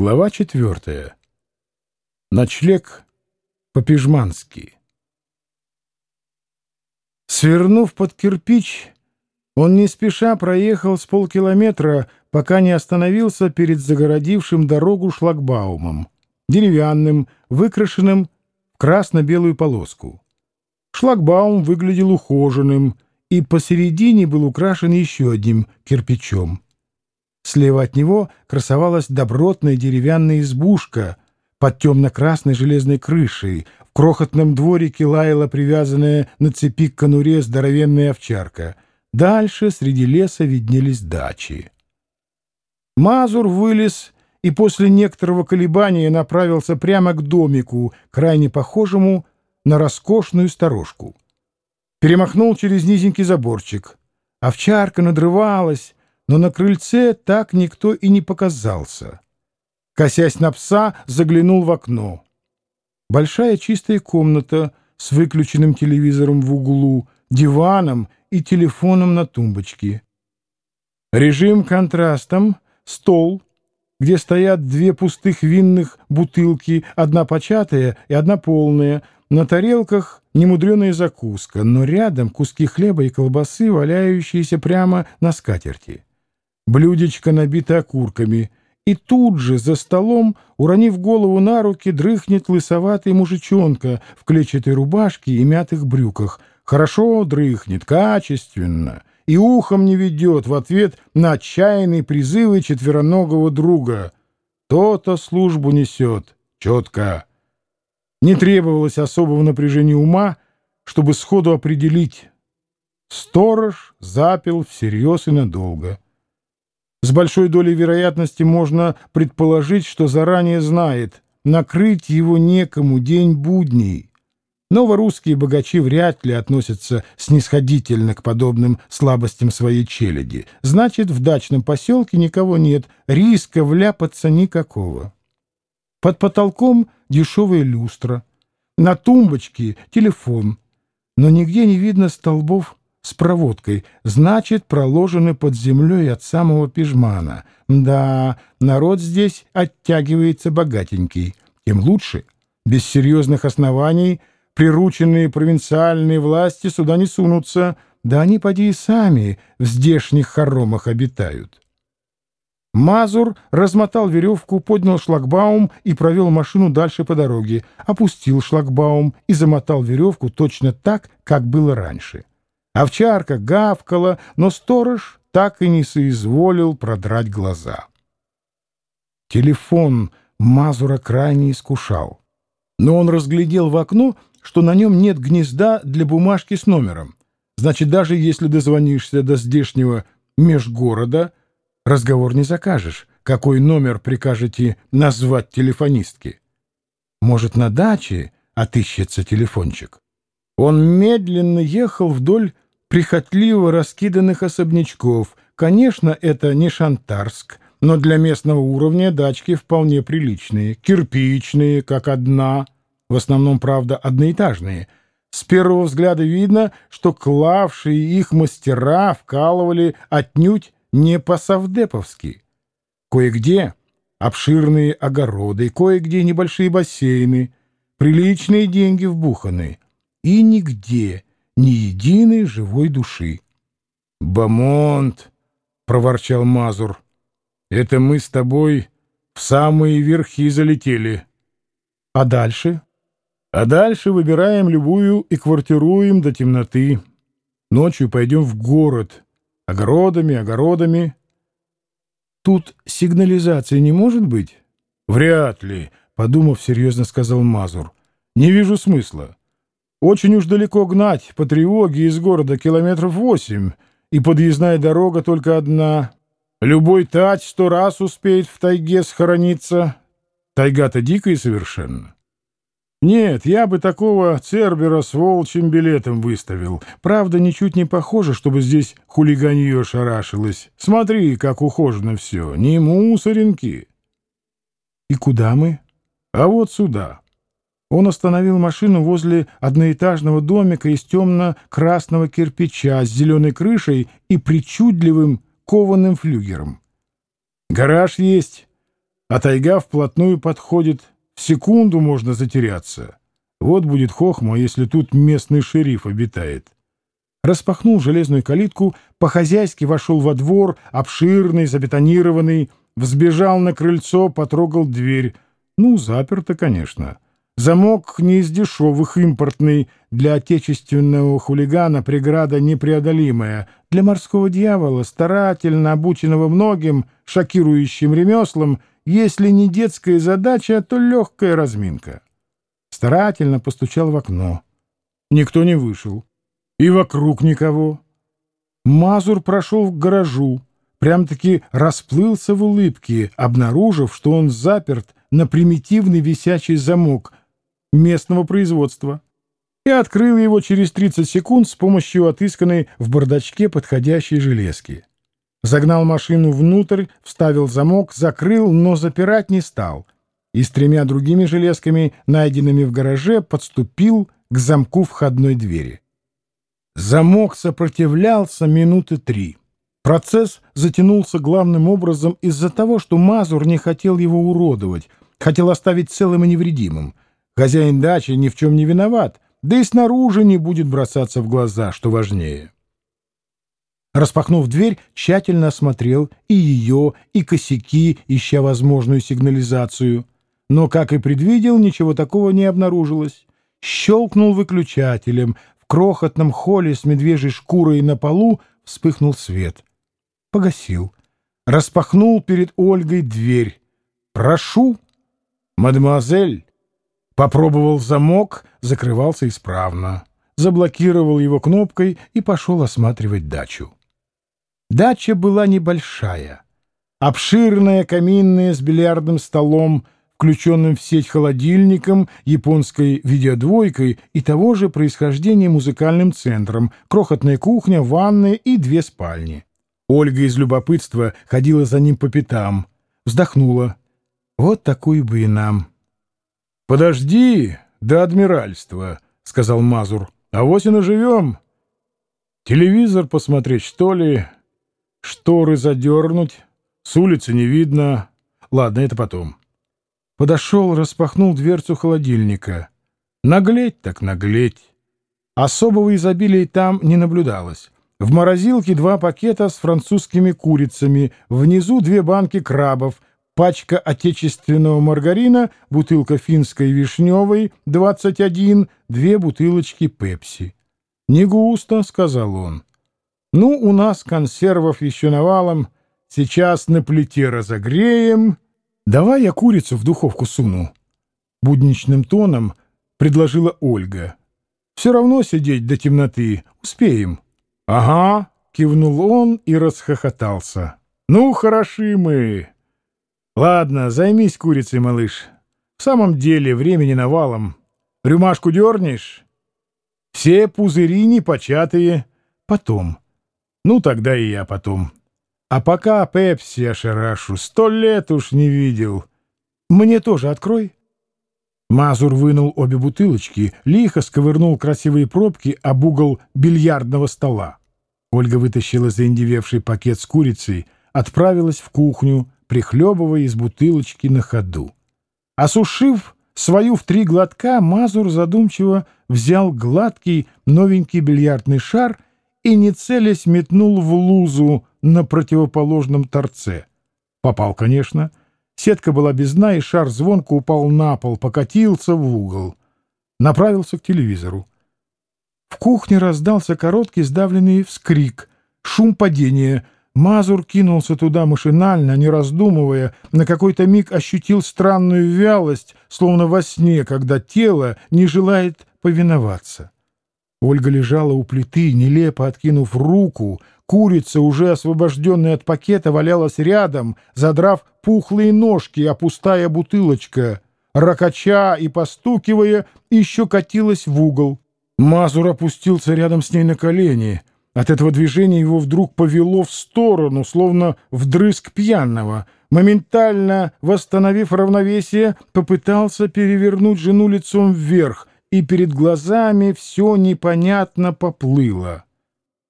Глава четвертая. Ночлег по-пижмански. Свернув под кирпич, он не спеша проехал с полкилометра, пока не остановился перед загородившим дорогу шлагбаумом, деревянным, выкрашенным в красно-белую полоску. Шлагбаум выглядел ухоженным, и посередине был украшен еще одним кирпичом — Слева от него красовалась добротная деревянная избушка под темно-красной железной крышей. В крохотном дворике лаяла привязанная на цепи к конуре здоровенная овчарка. Дальше среди леса виднелись дачи. Мазур вылез и после некоторого колебания направился прямо к домику, крайне похожему на роскошную сторожку. Перемахнул через низенький заборчик. Овчарка надрывалась, но на крыльце так никто и не показался. Косясь на пса, заглянул в окно. Большая чистая комната с выключенным телевизором в углу, диваном и телефоном на тумбочке. Режим контрастом, стол, где стоят две пустых винных бутылки, одна початая и одна полная, на тарелках немудреная закуска, но рядом куски хлеба и колбасы, валяющиеся прямо на скатерти блюдечко набито окурками, и тут же за столом, уронив голову на руки, дрыхнет лысоватый мужичонка в клетчатой рубашке и мятых брюках. Хорошо дрыхнет, качественно, и ухом не ведет в ответ на отчаянные призывы четвероногого друга. То-то службу несет, четко. Не требовалось особого напряжения ума, чтобы сходу определить. Сторож запил всерьез и надолго. С большой долей вероятности можно предположить, что заранее знает, накрыть его некому день будней. Новорусские богачи вряд ли относятся снисходительно к подобным слабостям своей челяди. Значит, в дачном поселке никого нет, риска вляпаться никакого. Под потолком дешевая люстра, на тумбочке телефон, но нигде не видно столбов с проводкой, значит, проложены под землей от самого пижмана. Да, народ здесь оттягивается богатенький. Тем лучше. Без серьезных оснований прирученные провинциальные власти сюда не сунутся, да они, поди, и сами в здешних хоромах обитают. Мазур размотал веревку, поднял шлагбаум и провел машину дальше по дороге, опустил шлагбаум и замотал веревку точно так, как было раньше. Овчарка гавкала, но сторож так и не соизволил продрать глаза. Телефон Мазура крайне искушал. Но он разглядел в окно, что на нем нет гнезда для бумажки с номером. Значит, даже если дозвонишься до здешнего межгорода, разговор не закажешь. Какой номер прикажете назвать телефонистке? Может, на даче отыщется телефончик? Он медленно ехал вдоль прихотливо раскиданных особнячков. Конечно, это не Шантарск, но для местного уровня дачки вполне приличные, кирпичные, как одна, в основном, правда, одноэтажные. С первого взгляда видно, что клавшие их мастера вкалывали отнюдь не по-совдеповски. Кое-где обширные огороды, кое-где небольшие бассейны, приличные деньги вбуханы. И нигде ни единой живой души. «Бамонт!» — проворчал Мазур. «Это мы с тобой в самые верхи залетели. А дальше?» «А дальше выбираем любую и квартируем до темноты. Ночью пойдем в город. Огородами, огородами». «Тут сигнализации не может быть?» «Вряд ли», — подумав, серьезно сказал Мазур. «Не вижу смысла. Очень уж далеко гнать по тревоге из города километров восемь, и подъездная дорога только одна. Любой тать сто раз успеет в тайге схорониться. Тайга-то дикая совершенно. Нет, я бы такого Цербера с волчьим билетом выставил. Правда, ничуть не похоже, чтобы здесь хулиганье шарашилось. Смотри, как ухожено все. Не мусоринки. И куда мы? А вот сюда. Он остановил машину возле одноэтажного домика из темно-красного кирпича с зеленой крышей и причудливым кованым флюгером. «Гараж есть. а тайга вплотную подходит, в секунду можно затеряться. Вот будет хохма, если тут местный шериф обитает. Распахнул железную калитку, по-хозяйски вошел во двор, обширный, забетонированный, взбежал на крыльцо, потрогал дверь. Ну, заперто, конечно. Замок не из дешевых, импортный, для отечественного хулигана преграда непреодолимая, для морского дьявола, старательно обученного многим шокирующим ремеслам, если не детская задача, то легкая разминка. Старательно постучал в окно. Никто не вышел. И вокруг никого. Мазур прошел к гаражу, прям-таки расплылся в улыбке, обнаружив, что он заперт на примитивный висячий замок местного производства, и открыл его через 30 секунд с помощью отысканной в бардачке подходящей железки. Загнал машину внутрь, вставил замок, закрыл, но запирать не стал, и с тремя другими железками, найденными в гараже, подступил к замку входной двери. Замок сопротивлялся минуты три. Процесс затянулся главным образом из-за того, что Мазур не хотел его уродовать, хотел оставить целым и невредимым. Хозяин дачи ни в чем не виноват, да и снаружи не будет бросаться в глаза, что важнее. Распахнув дверь, тщательно осмотрел и ее, и косяки, ища возможную сигнализацию. Но, как и предвидел, ничего такого не обнаружилось. Щелкнул выключателем. В крохотном холле с медвежьей шкурой на полу вспыхнул свет погасил. Распахнул перед Ольгой дверь. «Прошу, мадемуазель!» Попробовал замок, закрывался исправно. Заблокировал его кнопкой и пошел осматривать дачу. Дача была небольшая. Обширная, каминная, с бильярдным столом, включенным в сеть холодильником, японской видеодвойкой и того же происхождения музыкальным центром, крохотная кухня, ванная и две спальни. Ольга из любопытства ходила за ним по пятам, вздохнула. Вот такую бы и нам. — Подожди до адмиральства, — сказал Мазур. — А вот и наживем. Телевизор посмотреть, что ли? Шторы задернуть? С улицы не видно. Ладно, это потом. Подошел, распахнул дверцу холодильника. Наглеть так наглеть. Особого изобилия там не наблюдалось. В морозилке два пакета с французскими курицами, внизу две банки крабов, пачка отечественного маргарина, бутылка финской вишневой, 21, две бутылочки пепси. «Не густо», — сказал он. «Ну, у нас консервов еще навалом. Сейчас на плите разогреем. Давай я курицу в духовку суну». Будничным тоном предложила Ольга. «Все равно сидеть до темноты. Успеем». «Ага», — кивнул он и расхохотался. «Ну, хороши мы. Ладно, займись курицей, малыш. В самом деле времени навалом. Рюмашку дернешь? Все пузыри непочатые. Потом. Ну, тогда и я потом. А пока пепси ошарашу. Сто лет уж не видел. Мне тоже открой». Мазур вынул обе бутылочки, лихо сковырнул красивые пробки об угол бильярдного стола. Ольга вытащила заиндевевший пакет с курицей, отправилась в кухню, прихлебывая из бутылочки на ходу. Осушив свою в три глотка, Мазур задумчиво взял гладкий новенький бильярдный шар и, не целясь, метнул в лузу на противоположном торце. Попал, конечно, — Сетка была без дна, и шар звонко упал на пол, покатился в угол. Направился к телевизору. В кухне раздался короткий сдавленный вскрик, шум падения. Мазур кинулся туда машинально, не раздумывая, на какой-то миг ощутил странную вялость, словно во сне, когда тело не желает повиноваться. Ольга лежала у плиты, нелепо откинув руку, Курица, уже освобожденная от пакета, валялась рядом, задрав пухлые ножки, а пустая бутылочка, ракача и постукивая, еще катилась в угол. Мазур опустился рядом с ней на колени. От этого движения его вдруг повело в сторону, словно вдрызг пьяного. Моментально восстановив равновесие, попытался перевернуть жену лицом вверх, и перед глазами все непонятно поплыло.